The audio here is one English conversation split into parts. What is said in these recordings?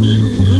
Deus.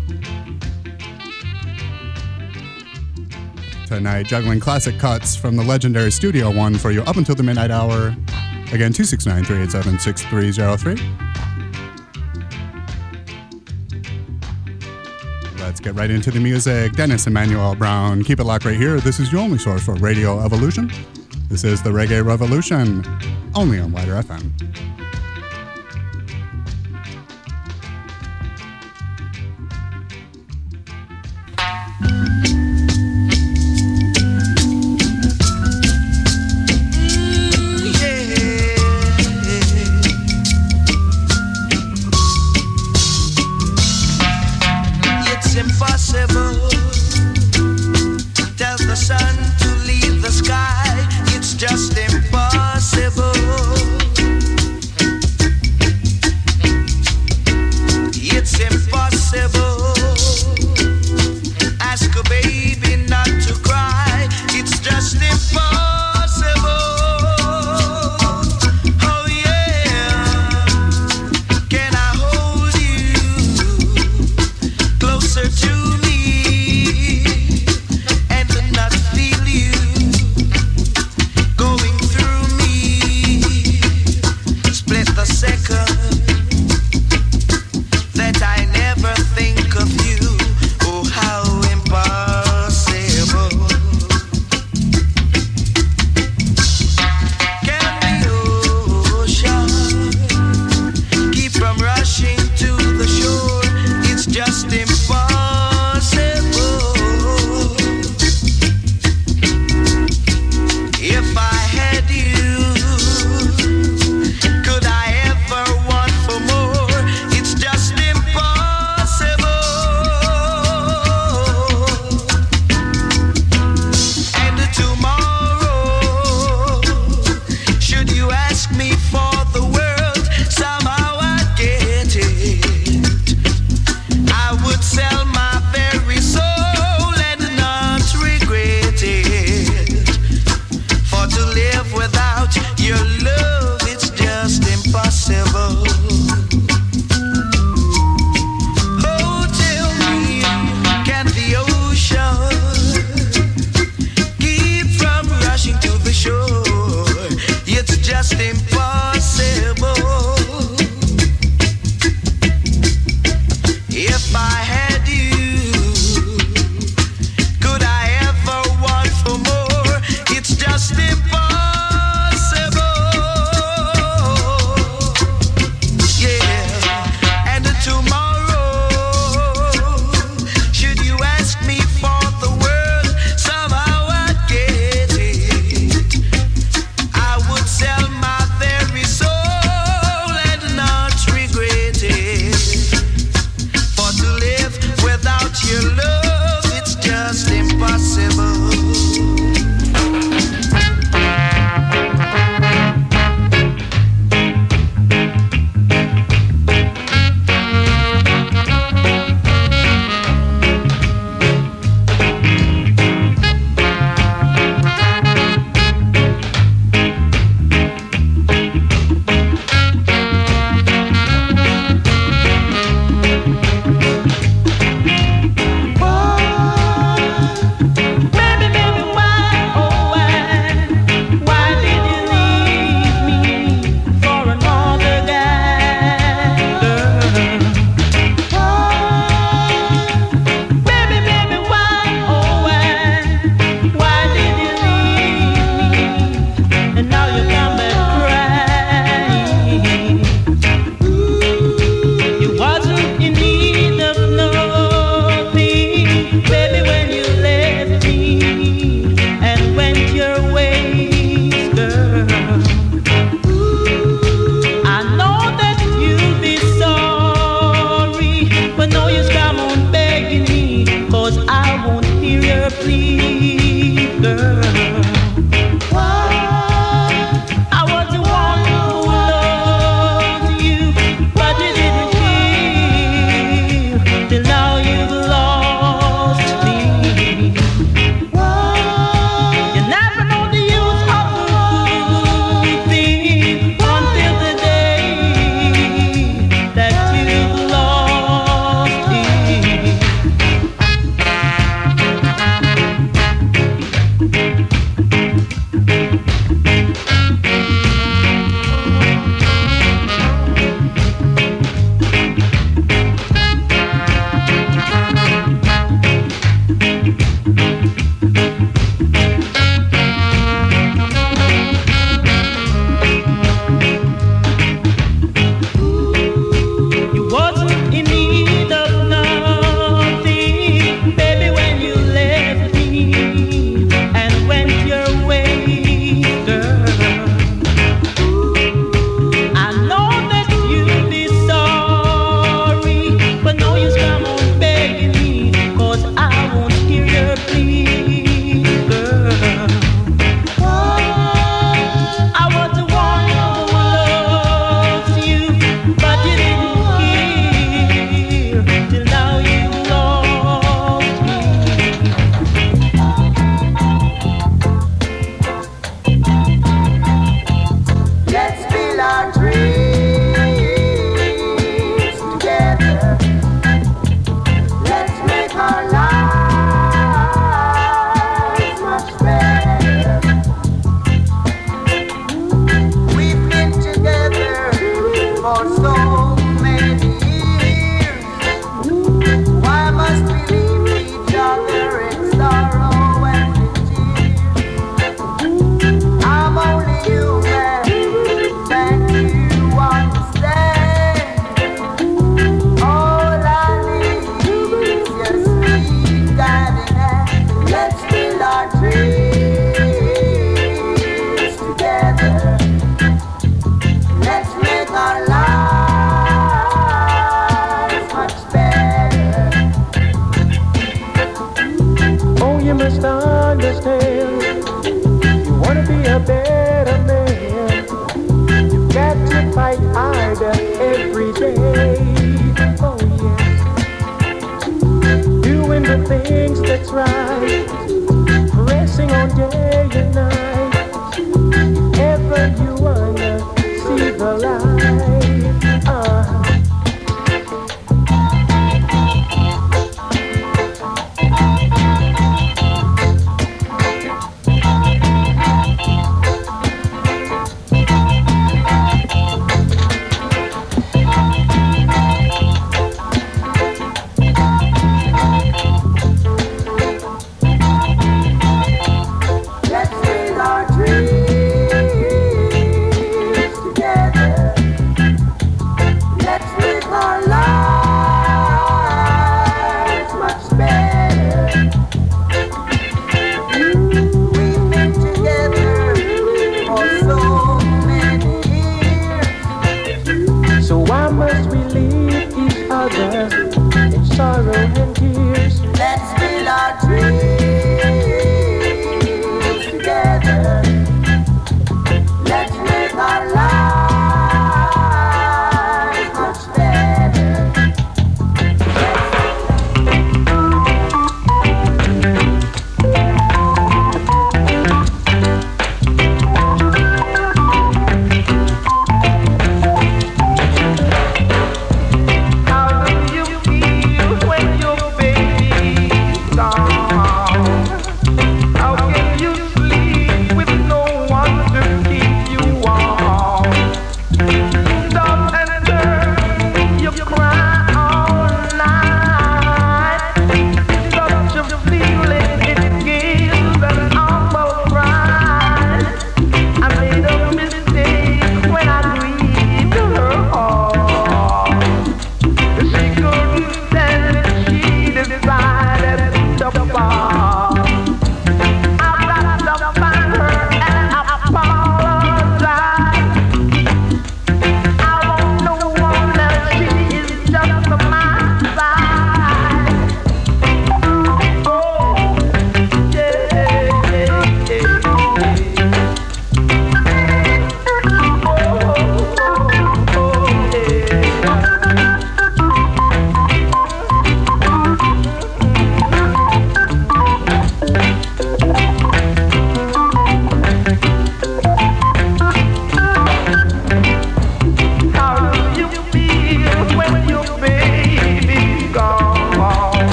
Tonight, juggling classic cuts from the legendary Studio One for you up until the midnight hour. Again, 269 387 6303. Let's get right into the music. Dennis Emmanuel Brown. Keep it locked right here. This is your only source for Radio Evolution. This is the Reggae Revolution, only on WIDR FM.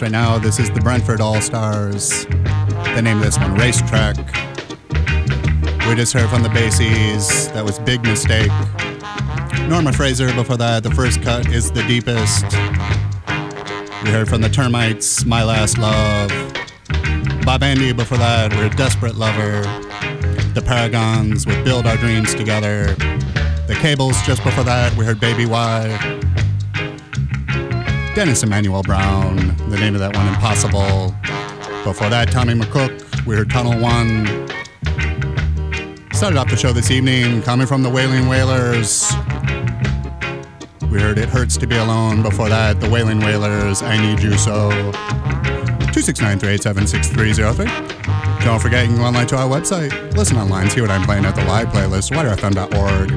Right now. This is the Brentford All Stars. The name of this one, Racetrack. We just heard from the Bassies. That was Big Mistake. Norma Fraser before that. The first cut is The Deepest. We heard from the Termites, My Last Love. Bob Andy before that. We're a Desperate Lover. The Paragons with Build Our Dreams Together. The Cables just before that. We heard Baby Why. Dennis Emmanuel Brown, the name of that one, Impossible. Before that, Tommy McCook, we heard Tunnel One. Started off the show this evening, coming from the Wailing Wailers. We heard It Hurts to Be Alone. Before that, the Wailing Wailers, I Need You So. 269 Don't forget, you can go online to our website, listen online, see what I'm playing at the live playlist, widrfm.org.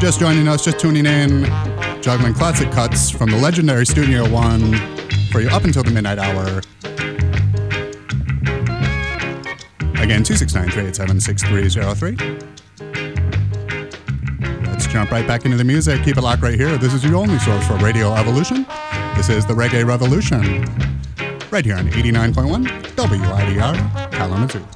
Just joining us, just tuning in, juggling classic cuts from the legendary Studio One for you up until the midnight hour. Again, 269-387-6303. Let's jump right back into the music. Keep it locked right here. This is your only source for Radio Evolution. This is the Reggae Revolution. Right here on 89.1 WIDR Kalamazoo.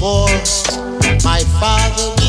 force. My father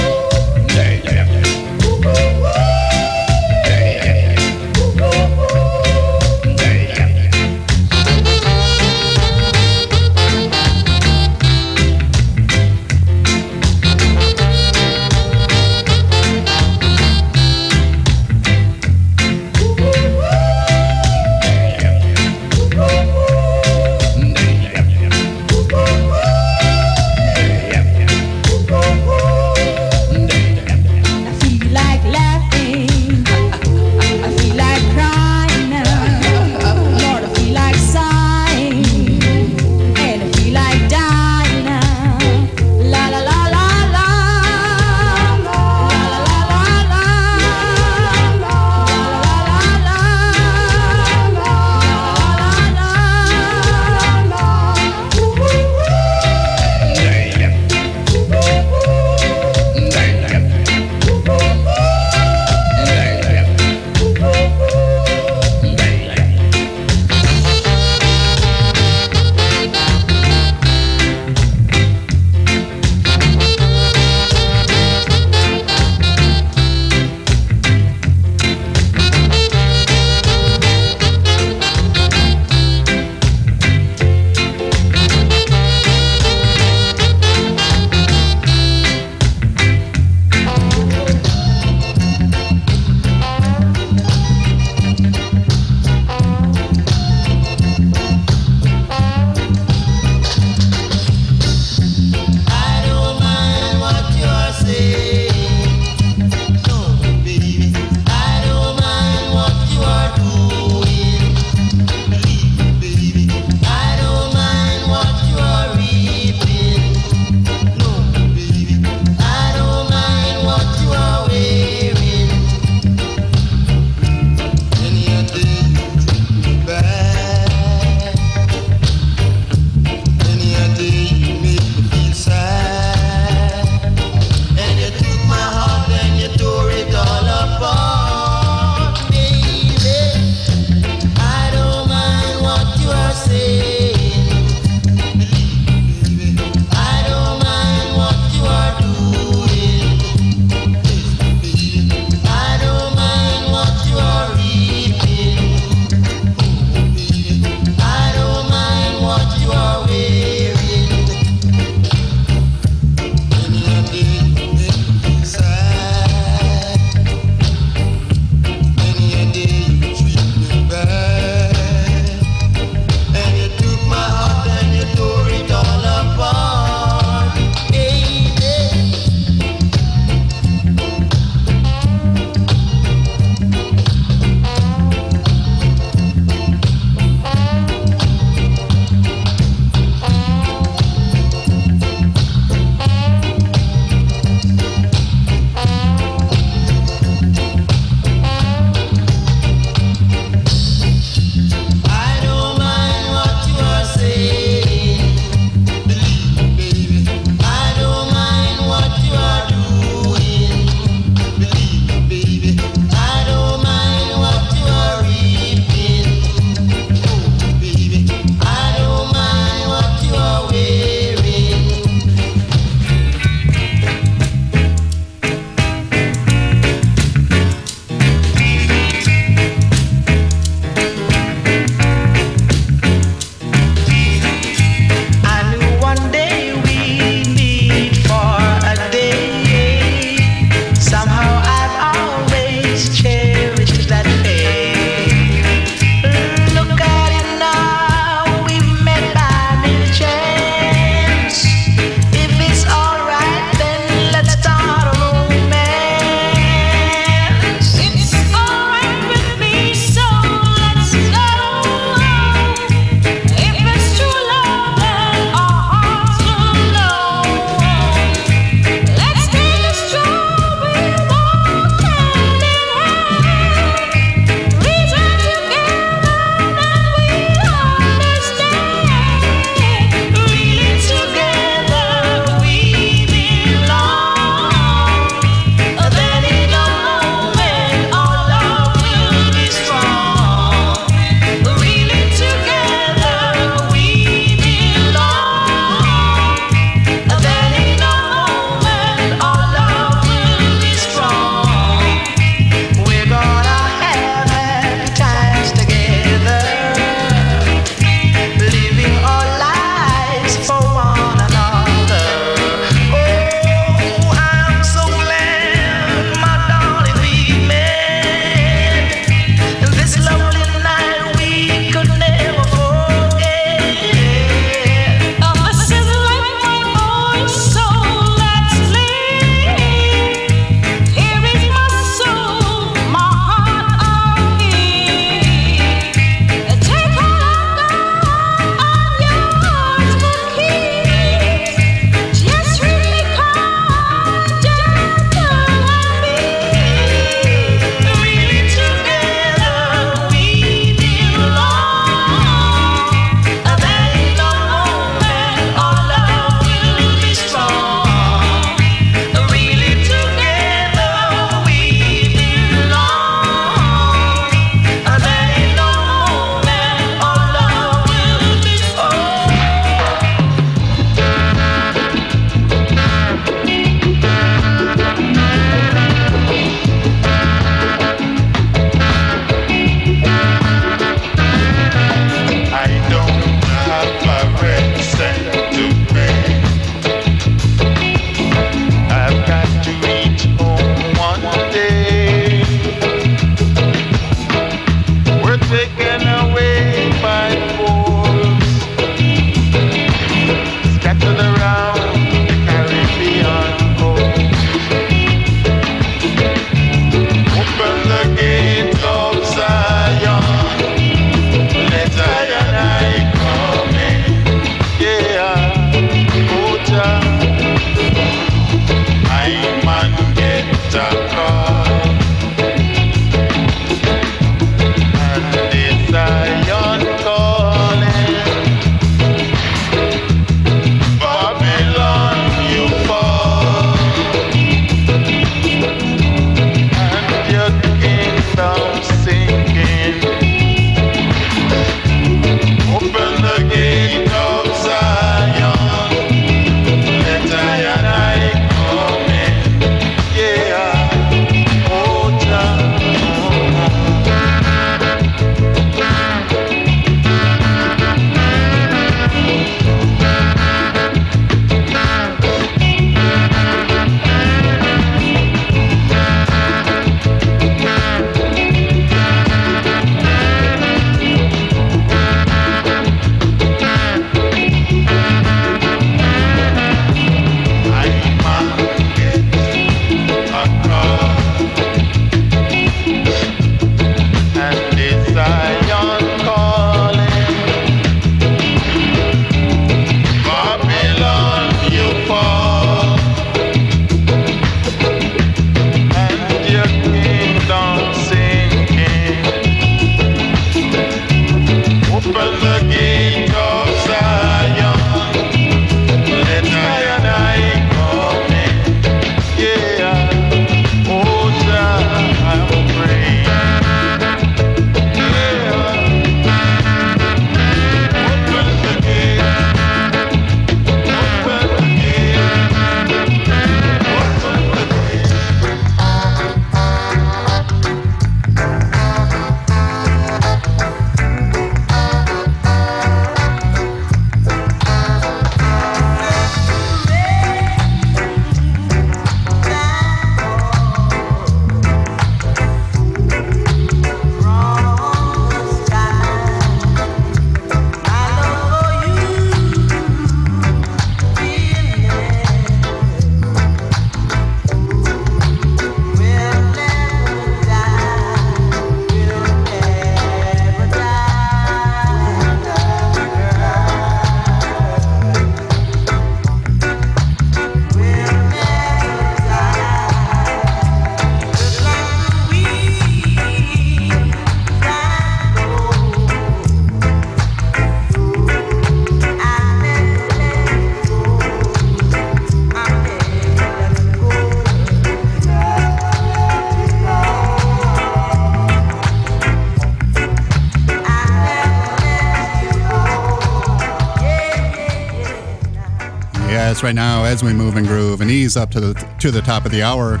Yes, right now as we move and groove and ease up to the to the top of the hour,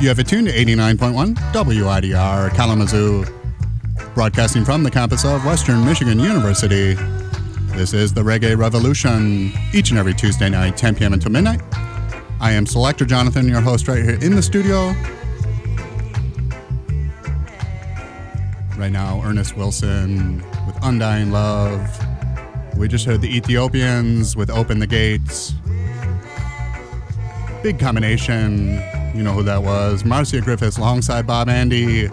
you have attuned to 89.1 WIDR Kalamazoo, broadcasting from the campus of Western Michigan University. This is the Reggae Revolution, each and every Tuesday night, 10 p.m. until midnight. I am Selector Jonathon, your host right here in the studio. Right now, Ernest Wilson with Undying Love. We just heard the Ethiopians with Open the Gates. Big combination. You know who that was. Marcia Griffiths alongside Bob Andy.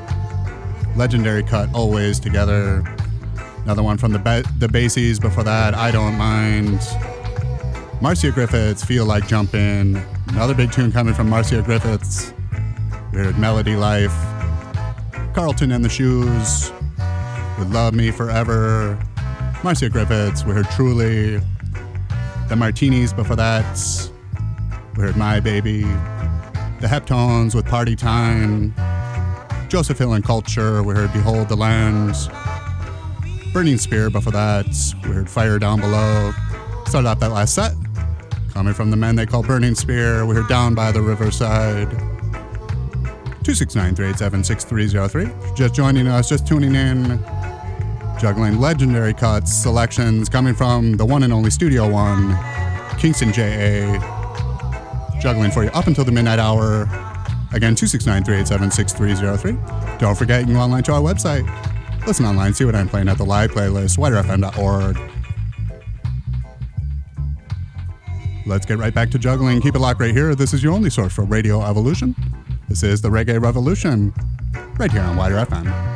Legendary cut, always together. Another one from the the Bassies before that. I don't mind. Marcia Griffiths, Feel Like Jumping. Another big tune coming from Marcia Griffiths. We heard Melody Life. Carlton and the Shoes Would Love Me Forever. Marcia Griffiths, we heard Truly. The Martinis before that. We heard My Baby. The Heptones with Party Time. Joseph Hill and Culture, we heard Behold the Lands. Burning Spear before that. We heard Fire Down Below. Started off that last set. Coming from the men they call Burning Spear, we heard Down by the Riverside. 269 387 6303. Just joining us, just tuning in juggling legendary cuts, selections coming from the one and only Studio One, Kingston JA, juggling for you up until the midnight hour. Again, 269 387 6303. Don't forget, you can go online to our website. Listen online, see what I'm playing at the live playlist, widerfm.org. Let's get right back to juggling. Keep it locked right here. This is your only source for Radio Evolution. This is the Reggae Revolution, right here on WIDR FM.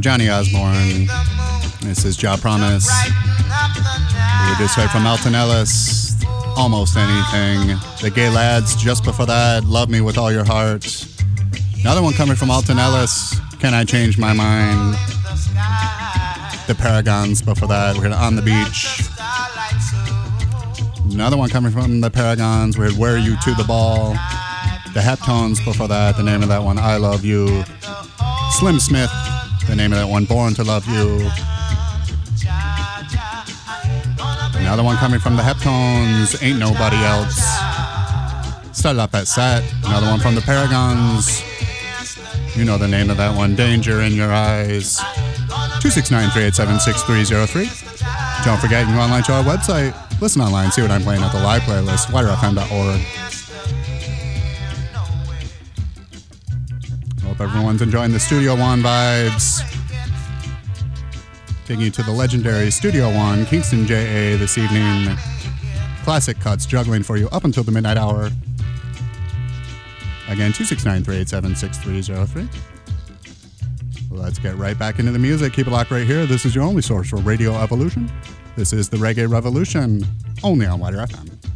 Johnny Osbourne. This is Jah Promise. We just right from Alton Ellis. Almost anything. The Gaylads, just before that, Love Me With All Your Heart. Another one coming from Alton Ellis, Can I Change My Mind? The Paragons before that, we had On the Beach. Another one coming from the Paragons, we had Wear You to the Ball. The Heptones before that, the name of that one, I Love You. Slim Smith, the name of that one, Born to Love You. Another one coming from the Heptones, Ain't Nobody Else. Started off that set. Another one from the Paragons. You know the name of that one, Danger in Your Eyes. 269 387 6303. Don't forget, you can go online to our website. Listen online, see what I'm playing at the live playlist, widrfm.org. Hope everyone's enjoying the Studio One vibes. Taking you to the legendary Studio One, Kingston JA this evening. Classic cuts juggling for you up until the midnight hour. Again, 269 387 6303. Let's get right back into the music. Keep it locked right here. This is your only source for Radio Evolution. This is the Reggae Revolution, only on WIDR FM.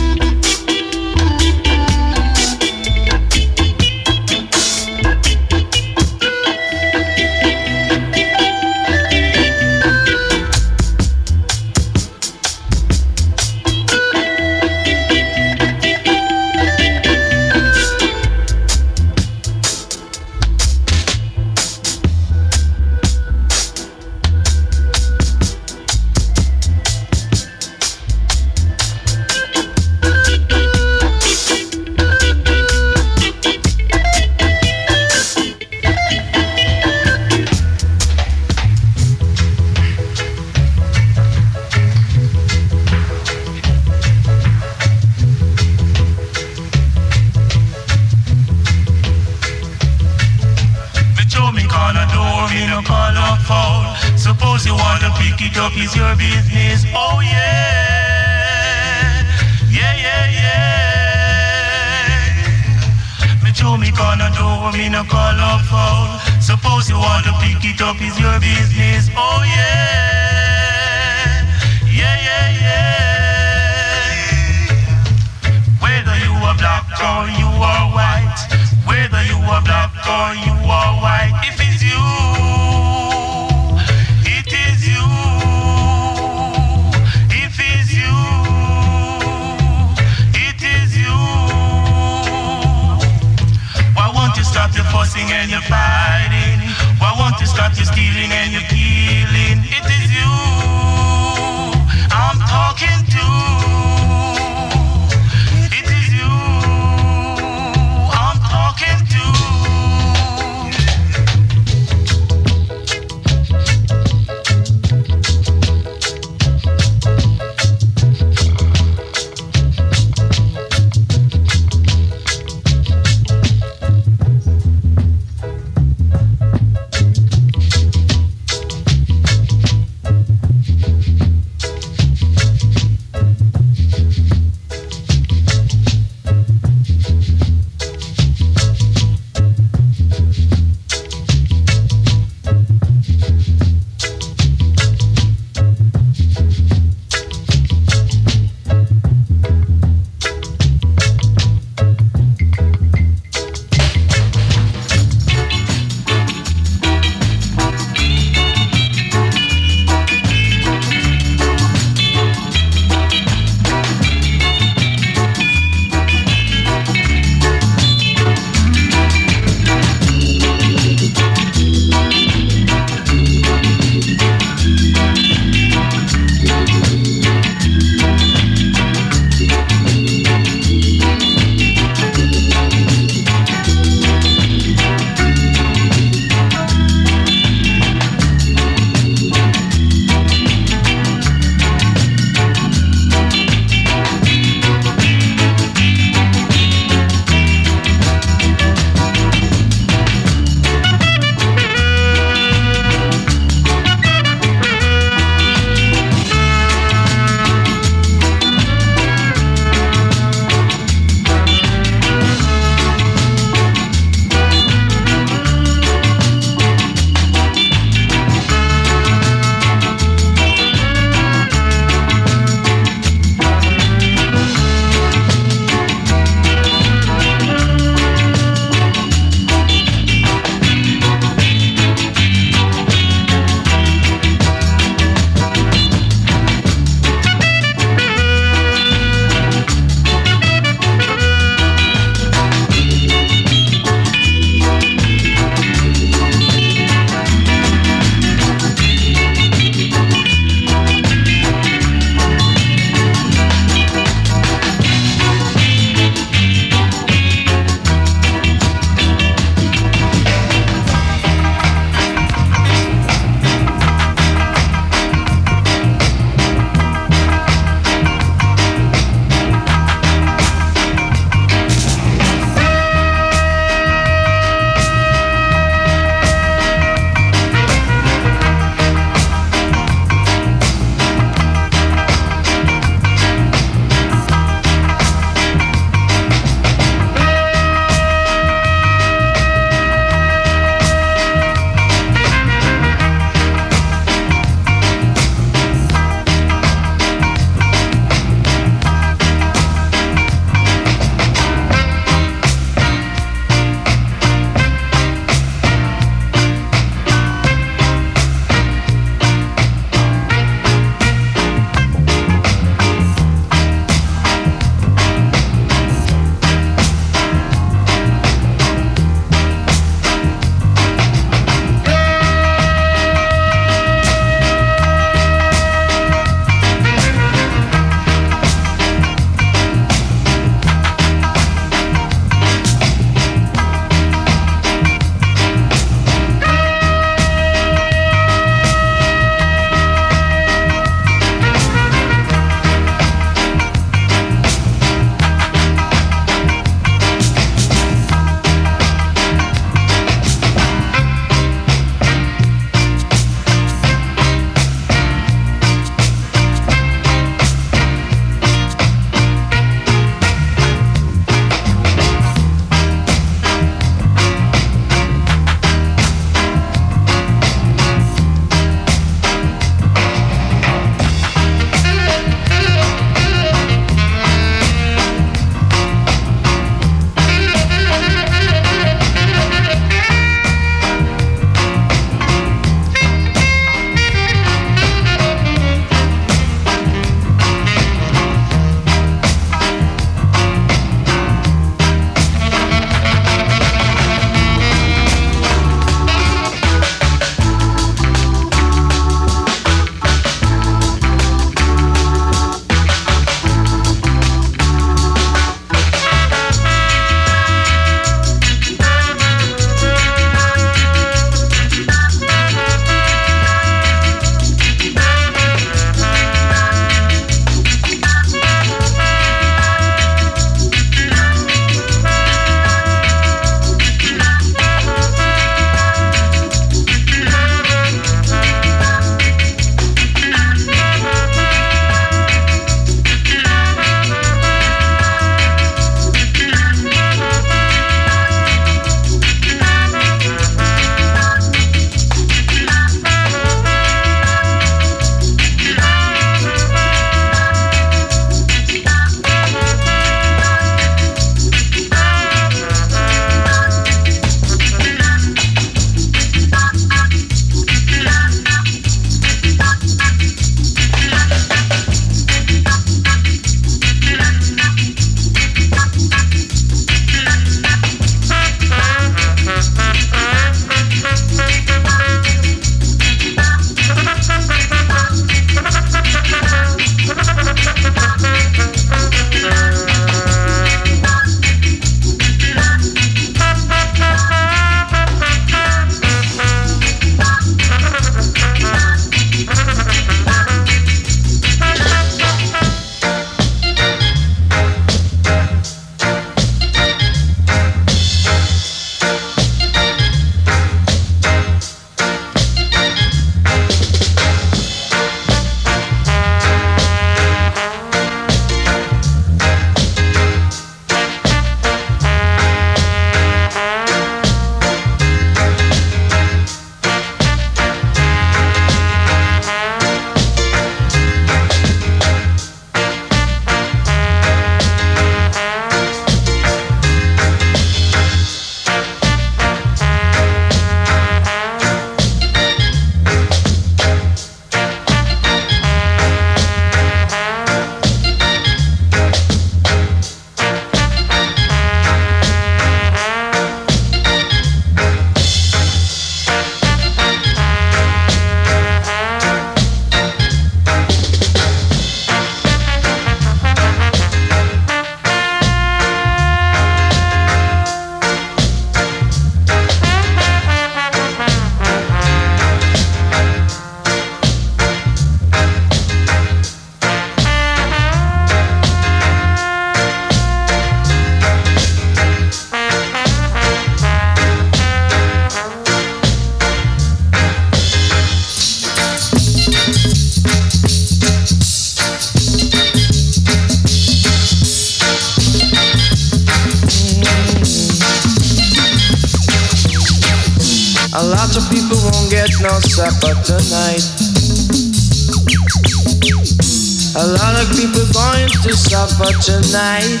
tonight.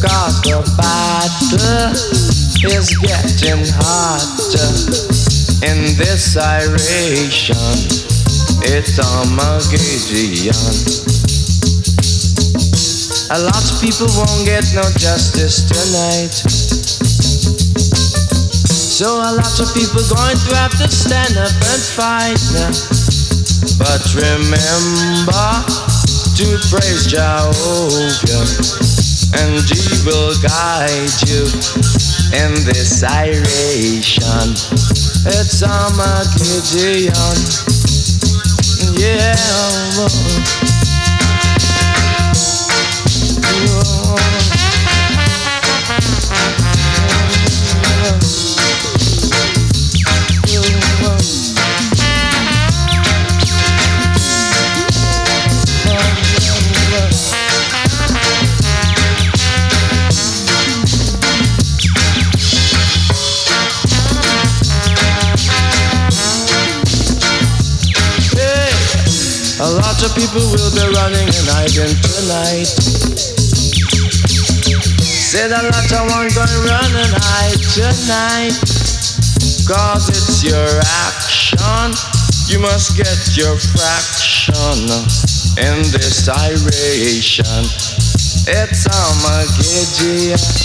Cause the battle is getting hotter in this iration. It's Armageddon. A lot of people won't get no justice tonight. So a lot of people going to have to stand up and fight. But remember, to praise Jehovah, and He will guide you in this iration. It's a Gideon, yeah. Lord. the people will be running and hiding tonight. Say the lot of one going run and hide tonight. Cause it's your action. You must get your fraction in this iration. It's Armageddon.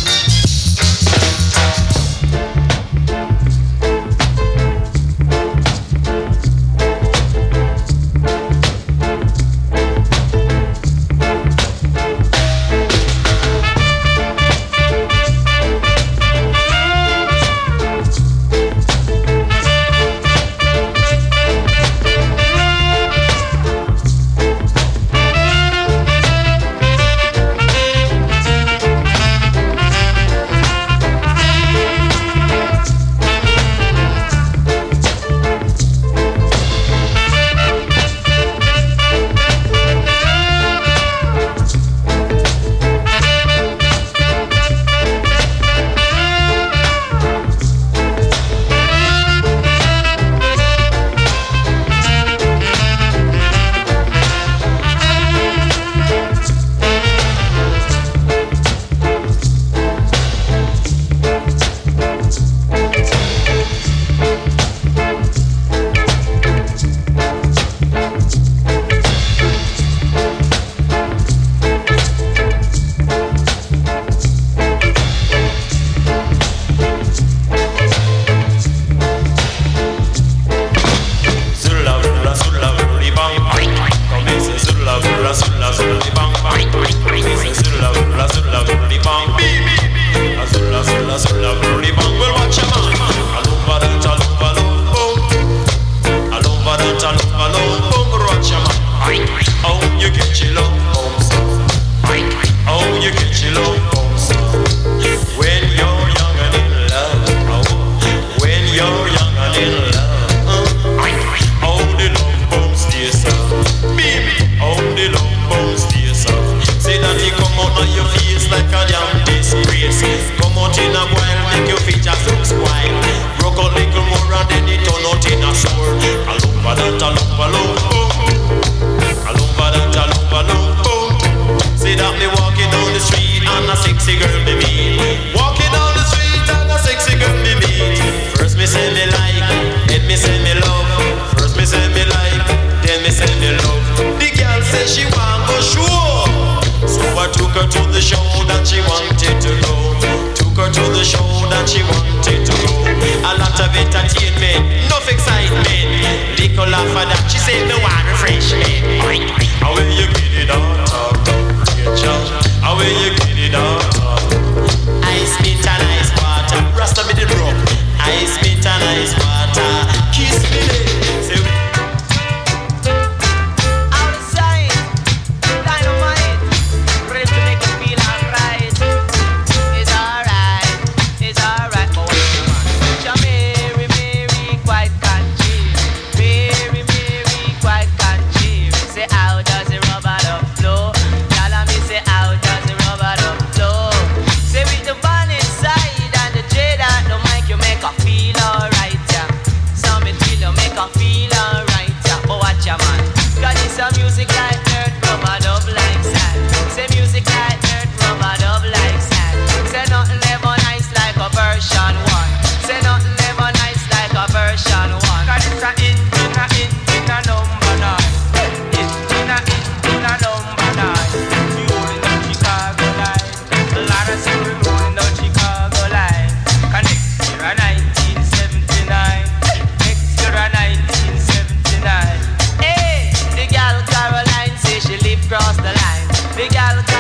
cross the line. Big Al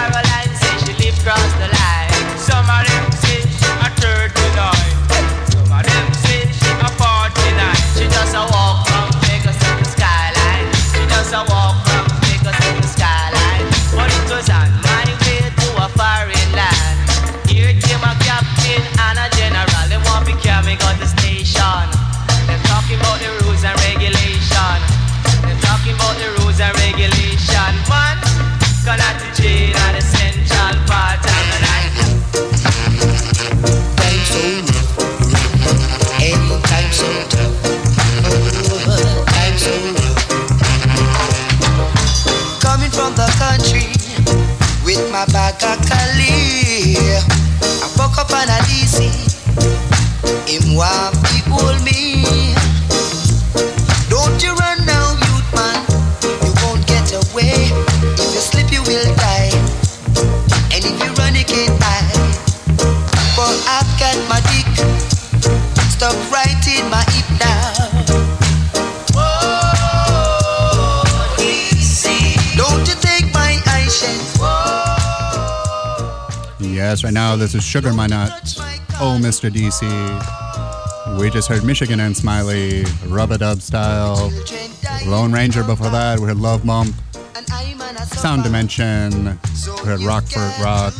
my bag right now this is Sugar Minott. Oh, Mr. DC. We just heard Michigan and Smiley, Rub a Dub style. Lone Ranger before that, we heard Love Bump. Sound Dimension, we heard Rockfort Rock.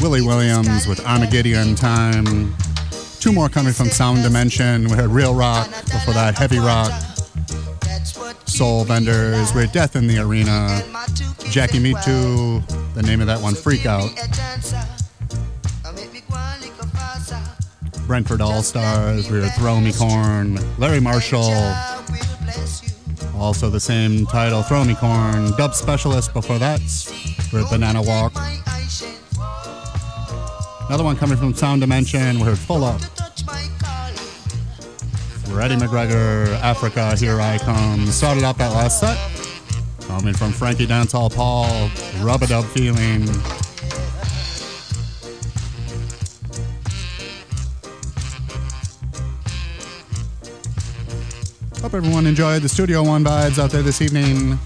Willie Williams with Armageddon Time. Two more coming from Sound Dimension. We heard Real Rock, before that, Heavy Rock. Soul Vendors, we heard Death in the Arena. Jackie Me Too, the name of that one, Freak Out. Brentford All Stars, we heard Throw Me Corn. Larry Marshall, also the same title, Throw Me Corn. Dub Specialist before that, we heard Banana Walk. Another one coming from Sound Dimension, we heard Full Up. Freddie McGregor, Africa, Here I Come. Started off that last set. Coming from Frankie Dancehall Paul, Rub a Dub Feeling. Hope everyone enjoyed the Studio One vibes out there this evening.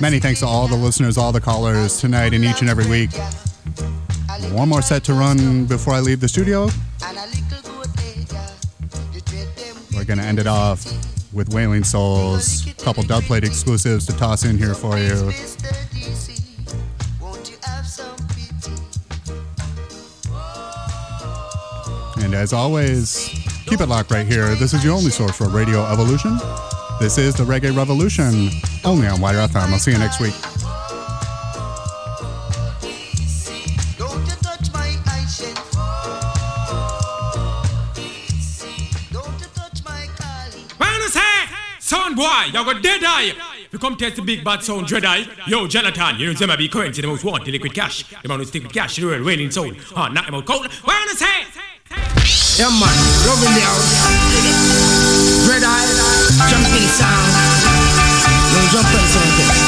Many thanks to all the listeners, all the callers tonight and each and every week. One more set to run before I leave the studio. We're going to end it off with Wailing Souls. A couple dub plate exclusives to toss in here for you. And as always, keep it locked right here. This is your only source for Radio Evolution. This is the Reggae Revolution, only on WIDR FM. I'll see you next week. Don't you touch my eyes Don't you touch my collie. I say, son boy, you got dead eye. If You come test the big bad sound dread eye. Yo, Jonathon, you know them be currency the most wanted liquid cash. The man who stick with cash, the real wailing soul. Ah, knock him out cold. When I say, Yeah, man, loving the house. Red eye, jumping sound. No jumping sound.